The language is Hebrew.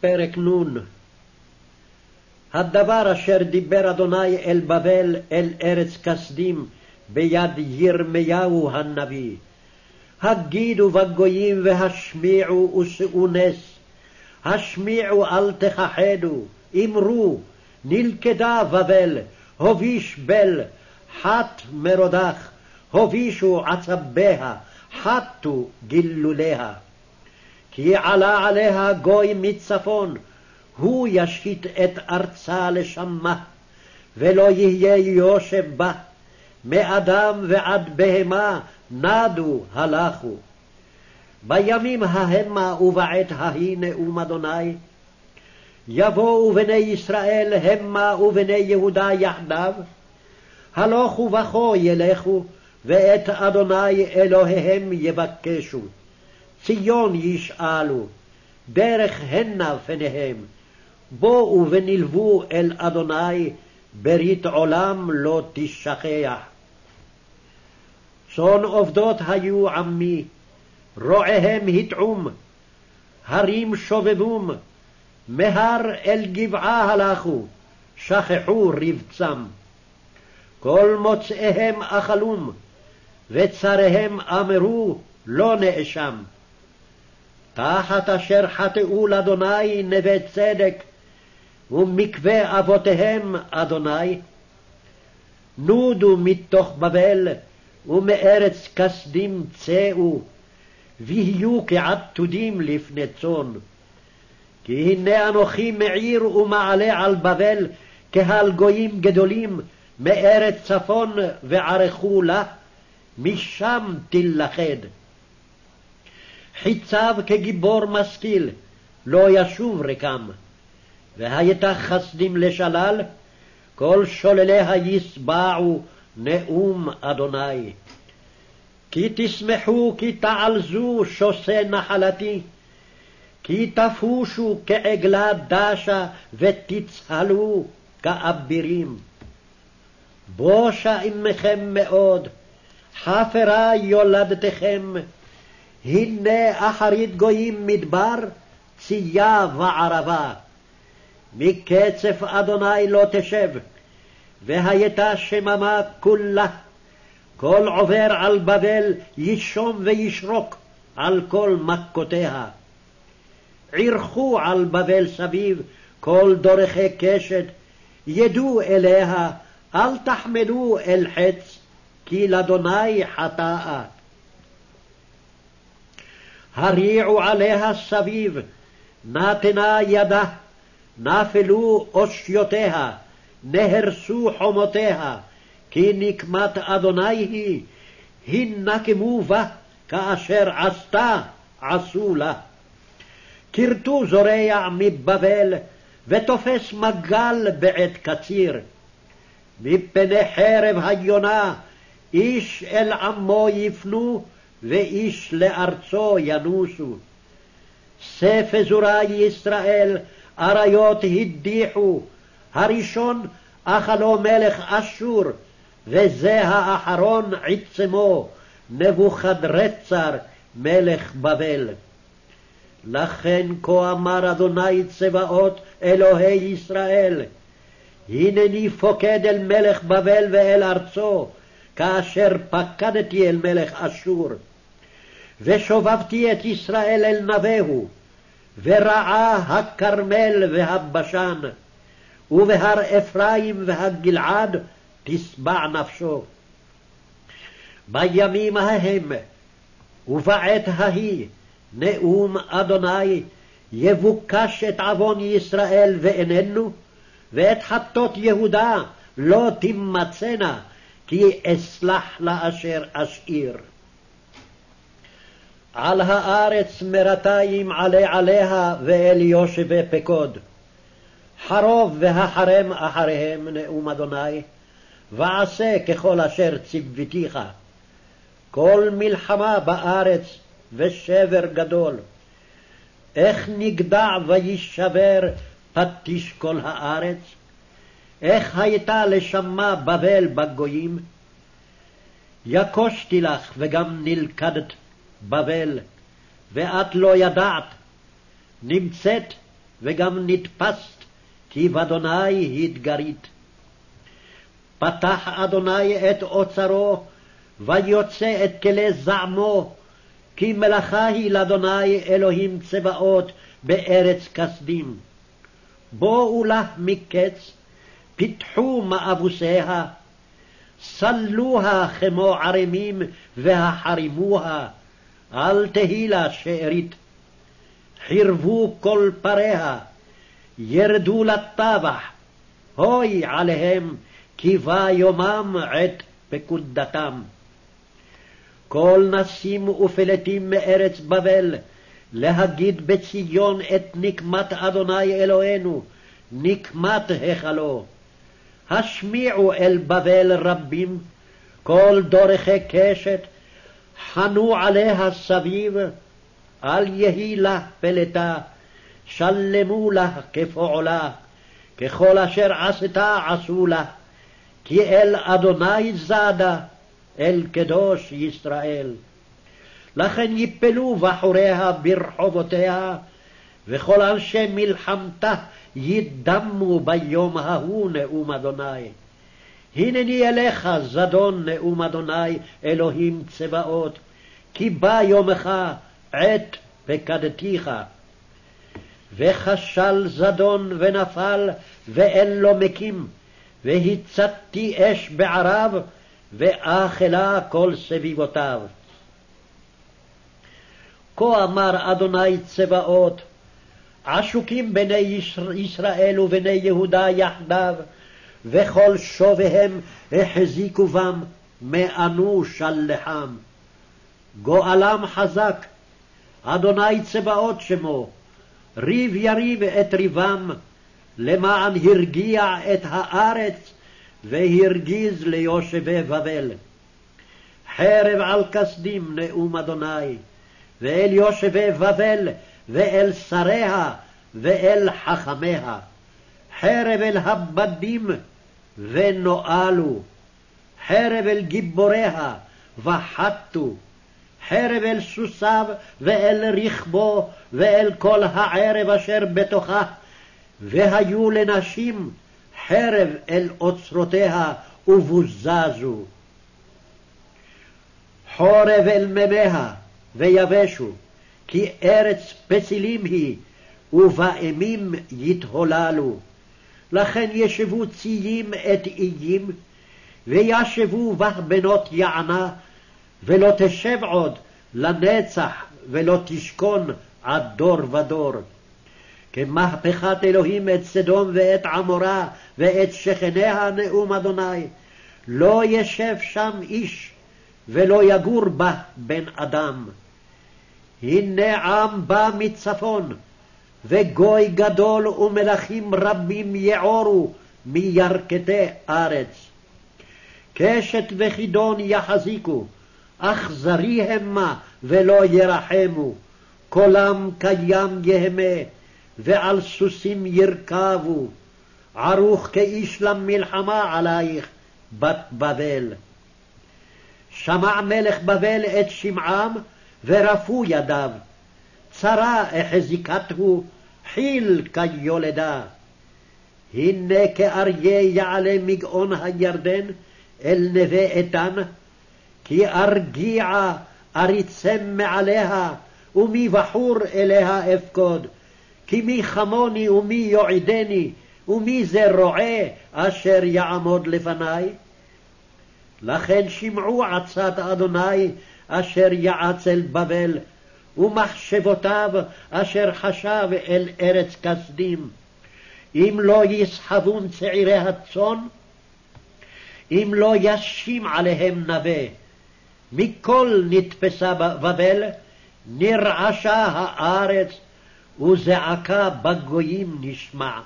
פרק נ' הדבר אשר דיבר אדוני אל בבל, אל ארץ כסדים, ביד ירמיהו הנביא. הגידו בגויים והשמיעו ושאו נס. השמיעו אל תכחדו, אמרו, נלכדה בבל, הוביש בל, חת מרודח, הובישו עצביה, חטו גילוליה. כי עלה עליה גוי מצפון, הוא ישחית את ארצה לשמה, ולא יהיה יושב בה. מאדם ועד בהמה נדו הלכו. בימים ההמה ובעת ההיא נאום אדוני, יבואו בני ישראל המה ובני יהודה יחדיו, הלכו בכו ילכו, ואת אדוני אלוהיהם יבקשו. ציון ישאלו, דרך הנה פניהם, בואו ונלוו אל אדוני, ברית עולם לא תשכח. צאן עובדות היו עמי, רועיהם הטעום, הרים שובבום, מהר אל גבעה הלכו, שכחו רבצם. כל מוצאיהם אכלום, וצריהם אמרו לא נאשם. תחת אשר חטאו לאדוני נווה צדק, ומקווה אבותיהם אדוני. נודו מתוך בבל, ומארץ כסדים צאו, ויהיו כעתודים לפני צאן. כי הנה אנוכי מעיר ומעלה על בבל קהל גויים גדולים מארץ צפון וערכו לה, משם תילכד. חיציו כגיבור משכיל, לא ישוב רקם. והייתה חסדים לשלל, כל שולליה יסבעו נאום אדוני. כי תשמחו כי תעלזו שוסי נחלתי, כי תפושו כעגלה דשה ותצהלו כאבירים. בושה עמכם מאוד, חפרה יולדתכם, הנה אחרית גויים מדבר, צייה וערבה. מקצף אדוני לא תשב, והייתה שממה כולה. כל עובר על בבל ישום וישרוק על כל מכותיה. ערכו על בבל סביב כל דורכי קשת, ידעו אליה, אל תחמלו אל חץ, כי לאדוני חטאה. הריעו עליה סביב, נתנה ידה, נפלו אושיותיה, נהרסו חומותיה, כי נקמת אדוני היא, הנקמו בה, כאשר עשתה, עשו לה. כרתו זורע מבבל, ותופס מגל בעת קציר. מפני חרב היונה, איש אל עמו יפנו, ואיש לארצו ינוסו. ספזורי ישראל, אריות הדיחו, הראשון אכלו מלך אשור, וזה האחרון עצמו, נבוכדרצר, מלך בבל. לכן כה אמר אדוני צבאות אלוהי ישראל, הנני פוקד אל מלך בבל ואל ארצו, כאשר פקדתי אל מלך אשור. ושובבתי את ישראל אל נבהו, ורעה הכרמל והבשן, ובהר אפרים והגלעד תשבע נפשו. בימים ההם ובעת ההיא נאום אדוני יבוקש את עוון ישראל ואיננו, ואת חטות יהודה לא תימצאנה, כי אסלח לאשר אשאיר. על הארץ מרתיים עלה עליה ואל יושבי פקוד. חרוב והחרם אחריהם נאום אדוני, ועשה ככל אשר ציוותיך. כל מלחמה בארץ ושבר גדול. איך נגדע וישבר פטיש כל הארץ? איך הייתה לשמה בבל בגויים? יכושתי לך וגם נלכדת בבל, ואת לא ידעת, נמצאת וגם נתפסת, כי באדוני התגרית. פתח אדוני את אוצרו, ויוצא את כלי זעמו, כי מלאכה היא לאדוני אלוהים צבאות בארץ כסדים. בואו לך מקץ, פיתחו מאבוסיה, סלוה כמו ערמים והחרימוה, אל תהי לה שארית. חירבו כל פריה, ירדו לטבח, הוי עליהם, כי בא יומם עת פקודתם. כל נסים ופלטים מארץ בבל, להגיד בציון את נקמת אדוני אלוהינו, נקמת היכלו. השמיעו אל בבל רבים, כל דורכי קשת, חנו עליה סביב, אל יהי לה פלטה, שלמו לה כפועלה, ככל אשר עשתה עשו לה, כי אל אדוני זדה, אל קדוש ישראל. לכן יפלו בחוריה ברחובותיה, וכל אנשי מלחמתה ידמו ביום ההוא נאום אדוני. הנני אליך זדון נאום אדוני אלוהים צבאות, כי בא יומך עת פקדתיך. וכשל זדון ונפל ואין לו מקים, והצתי אש בערב, ואכלה כל סביבותיו. כה אמר אדוני צבאות, עשוקים בני ישראל ובני יהודה יחדיו, וכל שוביהם החזיקו בם, מענו שלחם. גואלם חזק, אדוני צבאות שמו, ריב יריב את ריבם, למען הרגיע את הארץ, והרגיז ליושבי בבל. חרב על כסדים נאום אדוני, ואל יושבי בבל, ואל שריה, ואל חכמיה. חרב אל הבדים, ונואלו. חרב אל גיבוריה, וחטו. חרב אל סוסיו, ואל רכבו, ואל כל הערב אשר בתוכה. והיו לנשים חרב אל אוצרותיה, ובוזזו. חורב אל מימיה, ויבשו, כי ארץ פסילים היא, ובאמים יתהוללו. לכן ישבו ציים את איים, וישבו בה בנות יענה, ולא תשב עוד לנצח, ולא תשכון עד דור ודור. כמהפכת אלוהים את סדום ואת עמורה ואת שכניה נאום אדוני. לא ישב שם איש, ולא יגור בה בן אדם. הנה עם בא מצפון, וגוי גדול ומלכים רבים יעורו מירכתי ארץ. קשת וחידון יחזיקו, אכזרי המה ולא ירחמו, קולם קיים יהמה, ועל סוסים ירכבו, ערוך כאיש למלחמה עלייך, בת בבל. שמע מלך בבל את שמעם, ורפו ידיו. צרה החזיקתהו, חיל כיולדה. הנה כאריה יעלה מגאון הירדן אל נווה איתן, כי ארגיעה אריצם מעליה, ומבחור אליה אפקוד. כי מי חמוני ומי יועדני, ומי זה רועה אשר יעמוד לפני? לכן שמעו עצת אדוני אשר יעץ אל בבל, ומחשבותיו אשר חשב אל ארץ כסדים. אם לא יסחבון צעירי הצאן, אם לא ישים עליהם נווה. מכל נתפסה בבל, נרעשה הארץ, וזעקה בגויים נשמע.